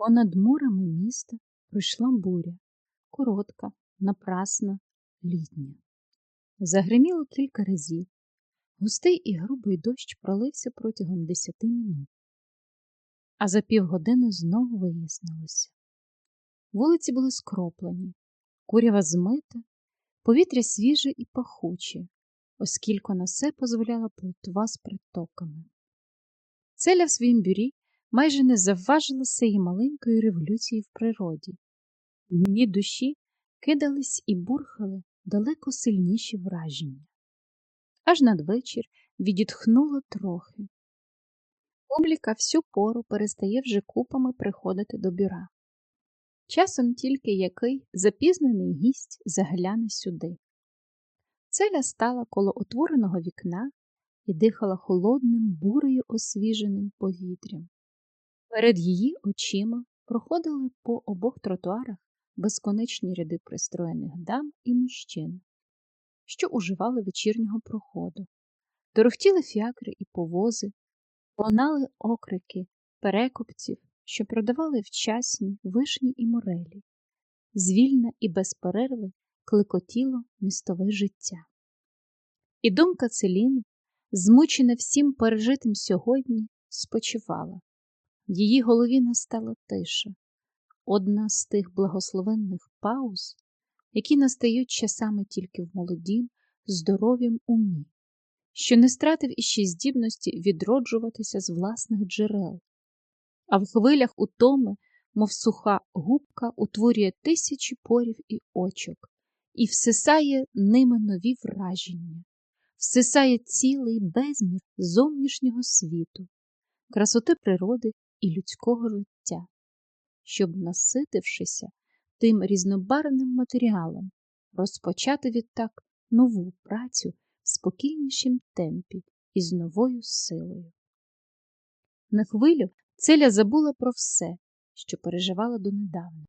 Понад мурами міста пройшла буря, коротка, напрасна, літня. Загриміло кілька разів. Густий і грубий дощ пролився протягом десяти минут. А за півгодини знову вияснилося. Вулиці були скроплені, курява змита, повітря свіже і пахуче, оскільки на все дозволяла плотва з притоками. Целя в своїм бюрі майже не завважила цієї маленької революції в природі. В її душі кидались і бурхали далеко сильніші враження. Аж надвечір відітхнуло трохи. Публіка всю пору перестає вже купами приходити до бюра. Часом тільки який запізнений гість загляне сюди. Целя стала коло отвореного вікна і дихала холодним, бурею освіженим повітрям. Перед її очима проходили по обох тротуарах безконечні ряди пристроєних дам і мужчин, що уживали вечірнього проходу, торохтіли фіакри і повози, лунали окрики перекупців, що продавали вчасні вишні і морелі, звільна і без перерви клекотіло містове життя. І думка Целіни, змучена всім пережитим сьогодні, спочивала. Її голові настала тиша, одна з тих благословенних пауз, які настають часами тільки в молодім, здоровім умі, що не стратив іще здібності відроджуватися з власних джерел, а в хвилях утоми, мов суха губка, утворює тисячі порів і очок і всисає ними нові враження, всисає цілий безмір зовнішнього світу, красоти природи і людського життя, щоб, наситившися тим різнобарвним матеріалом, розпочати відтак нову працю в спокійнішім темпі і з новою силою. На хвилю Целя забула про все, що переживала донедавна,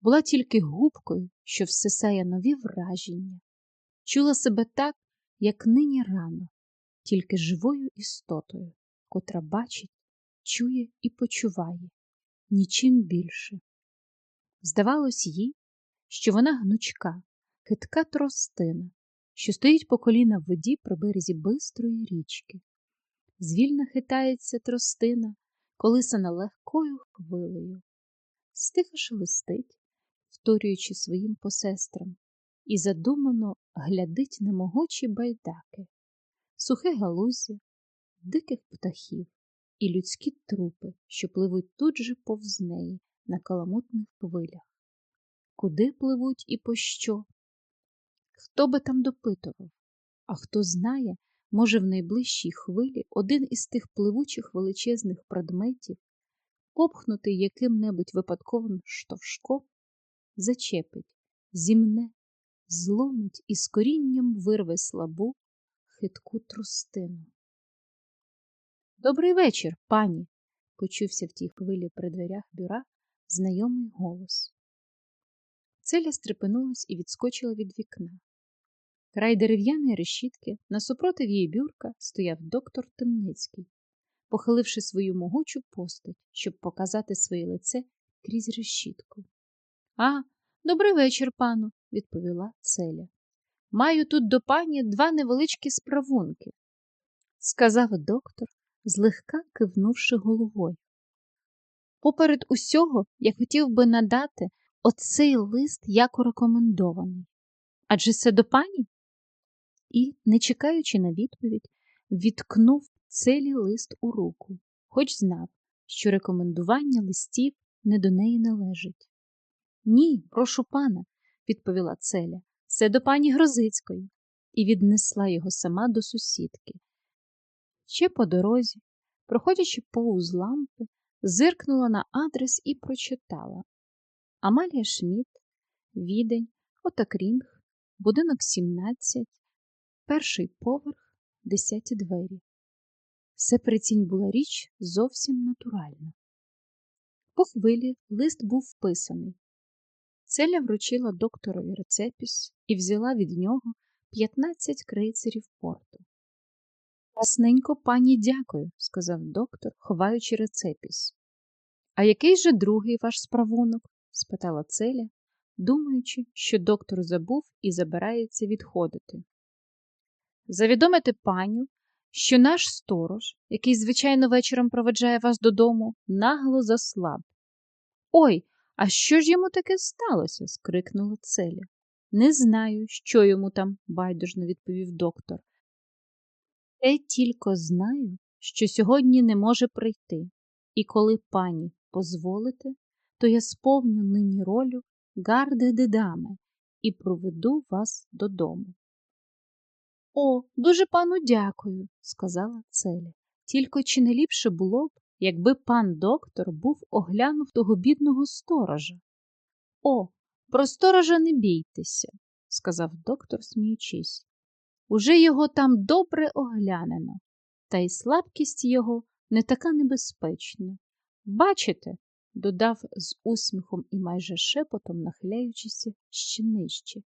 була тільки губкою, що всисає нові враження, чула себе так, як нині рано, тільки живою істотою, котра бачить, чує і почуває нічим більше. Здавалось їй, що вона гнучка, хитка тростина, що стоїть по коліна в воді при березі бистрої річки. Звільно хитається тростина, колисана легкою хвилею, стиха шелестить, вторюючи своїм посестрам, і задумано глядить на могучі байдаки, сухе галузя, диких птахів і людські трупи, що пливуть тут же повз неї на каламутних хвилях. Куди пливуть і пощо? Хто би там допитував, а хто знає, може, в найближчій хвилі один із тих пливучих величезних предметів, попхнутий яким-небудь випадковим штовшком, зачепить, зімне, зломить і з корінням вирве слабу, хитку трустину. Добрий вечір, пані, почувся в тій хвилі при дверях бюра знайомий голос. Целя стрепенулась і відскочила від вікна. Край дерев'яної решітки, насупротив її бюрка, стояв доктор Темницький, похиливши свою могучу постать, щоб показати своє лице крізь решітку. А, добрий вечір, пану, відповіла Целя. Маю тут до пані два невеличкі справунки, сказав доктор, злегка кивнувши головою. Поперед усього я хотів би надати оцей лист як рекомендований. Адже це до пані? І, не чекаючи на відповідь, відкнув целі лист у руку, хоч знав, що рекомендування листів не до неї належить. Ні, прошу пана, відповіла Целя, це до пані Грозицької, і віднесла його сама до сусідки. Ще по дорозі, проходячи повз лампи, зиркнула на адрес і прочитала Амалія Шміт, Відень, Отакрінг, будинок 17, перший поверх, десяті двері. Все прицінь була річ зовсім натуральна. По хвилі лист був вписаний. Целя вручила докторові рецепіс і взяла від нього 15 крейцерів порту. Красненько пані дякую, сказав доктор, ховаючи рецепіс. А який же другий ваш справунок? спитала Целя, думаючи, що доктор забув і забирається відходити. Завідомити паню, що наш сторож, який, звичайно, вечором проведжає вас додому, нагло заслаб. Ой, а що ж йому таке сталося? скрикнула Целя. Не знаю, що йому там, байдужно відповів доктор. Те тільки знаю, що сьогодні не може прийти, і коли пані позволите, то я сповню нині ролю гарди дедами і проведу вас додому. О, дуже пану дякую, сказала Целя. Тільки чи не ліпше було б, якби пан доктор був оглянув того бідного сторожа? О, про сторожа не бійтеся, сказав доктор, сміючись. Уже його там добре оглянено, та й слабкість його не така небезпечна. Бачите, додав з усміхом і майже шепотом, нахиляючися ще нижче.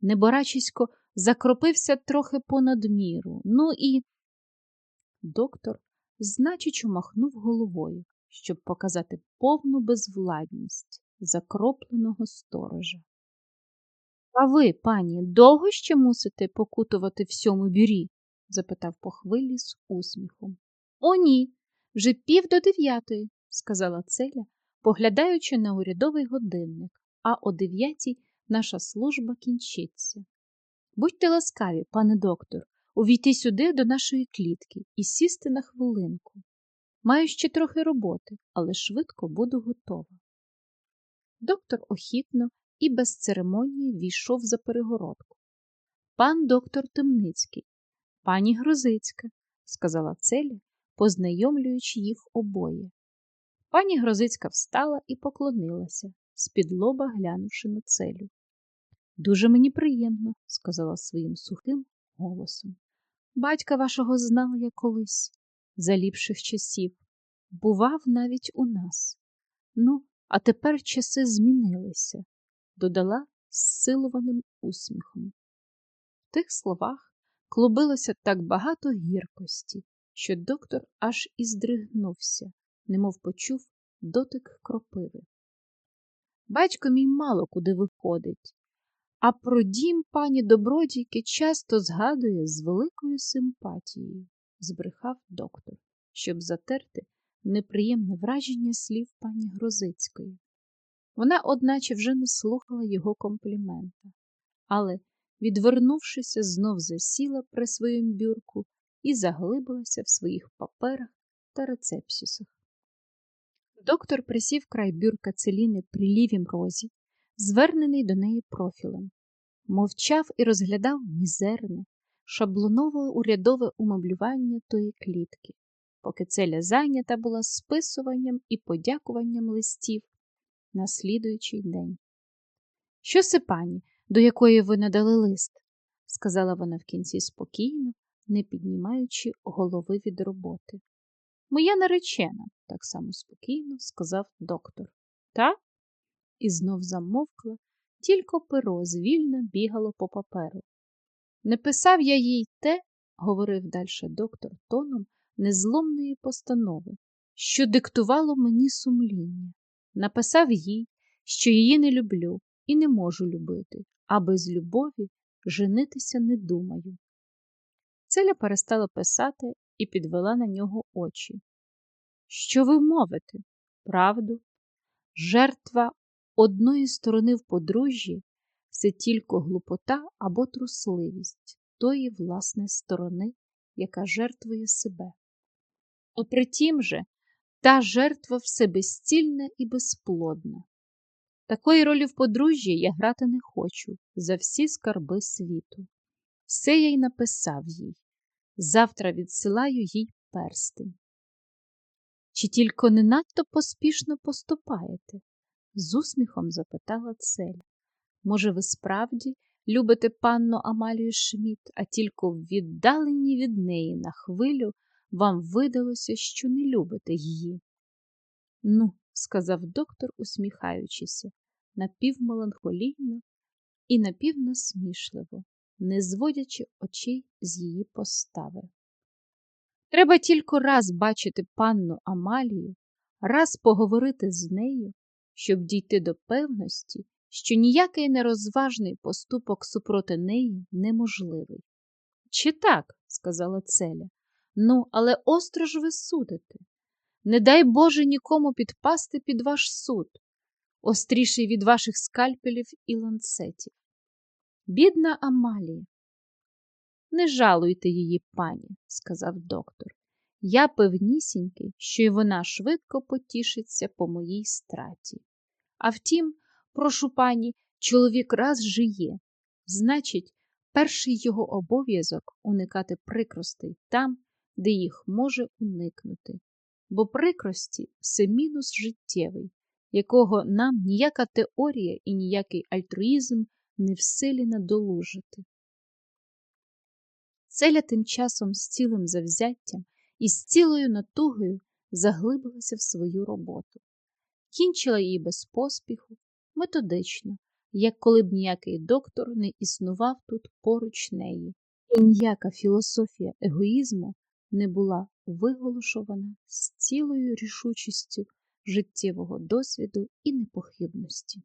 Неборачисько закропився трохи понад міру. Ну і доктор значуче махнув головою, щоб показати повну безвладність закропленого сторожа. А ви, пані, довго ще мусите покутувати в сьому бюрі? запитав по хвилі з усміхом. О, ні, вже пів до дев'ятої, сказала Целя, поглядаючи на урядовий годинник, а о дев'ятій наша служба кінчиться. Будьте ласкаві, пане доктор, увійти сюди до нашої клітки і сісти на хвилинку. Маю ще трохи роботи, але швидко буду готова. Доктор охітно і без церемонії війшов за перегородку. Пан доктор Темницький, пані Грозицька, сказала Целя, познайомлюючи їх обоє. Пані Грозицька встала і поклонилася, з-під лоба глянувши на целю. Дуже мені приємно, сказала своїм сухим голосом. Батька вашого знала я колись, за ліпших часів, бував навіть у нас. Ну, а тепер часи змінилися, додала з силуваним усміхом. В тих словах клубилося так багато гіркості, що доктор аж і здригнувся, немов почув дотик кропиви. Батько мій мало куди виходить, а про дім пані добродійки часто згадує з великою симпатією, збрехав доктор, щоб затерти неприємне враження слів пані Грозицької. Вона, одначе, вже не слухала його комплімента, але, відвернувшися, знов засіла при своїм бюрку і заглибилася в своїх паперах та рецепсісах. Доктор присів край бюрка Целіни при лівім розі, звернений до неї профілем, мовчав і розглядав мізерне, шаблонове урядове умеблювання тої клітки, поки целя зайнята була списуванням і подякуванням листів на слідуючий день. Що це пані, до якої ви надали лист? сказала вона в кінці спокійно, не піднімаючи голови від роботи. Моя наречена, так само спокійно сказав доктор. Так? І знов замовкла, тільки перо звільно бігало по паперу. Не писав я їй те, говорив далі доктор тоном незломної постанови, що диктувало мені сумління. Написав їй, що її не люблю і не можу любити, а без любові женитися не думаю. Целя перестала писати і підвела на нього очі. Що ви мовите? Правду? Жертва одної сторони в подружжі це тільки глупота або трусливість тої власне сторони, яка жертвує себе. А притім же та жертва все безцільна і безплодна. Такої ролі в подружжі я грати не хочу за всі скарби світу. Все я й написав їй. Завтра відсилаю їй перстень. Чи тільки не надто поспішно поступаєте? з усміхом запитала Цель. Може, ви справді любите панну Амалію Шміт, а тільки віддалені від неї на хвилю вам видалося, що не любите її. Ну, сказав доктор, усміхаючися, напівмеланхолійно і напівнасмішливо, не зводячи очей з її постави. Треба тільки раз бачити панну Амалію, раз поговорити з нею, щоб дійти до певності, що ніякий нерозважний поступок супроти неї неможливий. Чи так, сказала Целя, ну, але остро ж ви судите. Не дай Боже нікому підпасти під ваш суд, остріший від ваших скальпелів і ланцетів. Бідна Амалія. Не жалуйте її, пані, сказав доктор. Я певнісінький, що й вона швидко потішиться по моїй страті. А втім, прошу пані, чоловік раз жиє. Значить, перший його обов'язок уникати прикростей там, де їх може уникнути. Бо прикрості це мінус життєвий, якого нам ніяка теорія і ніякий альтруїзм не в силі надолужити. Целя тим часом з цілим завзяттям і з цілою натугою заглибилася в свою роботу. Кінчила її без поспіху, методично, як коли б ніякий доктор не існував тут поруч неї, і ніяка філософія егоїзму не була виголошувана з цілою рішучістю життєвого досвіду і непохибності.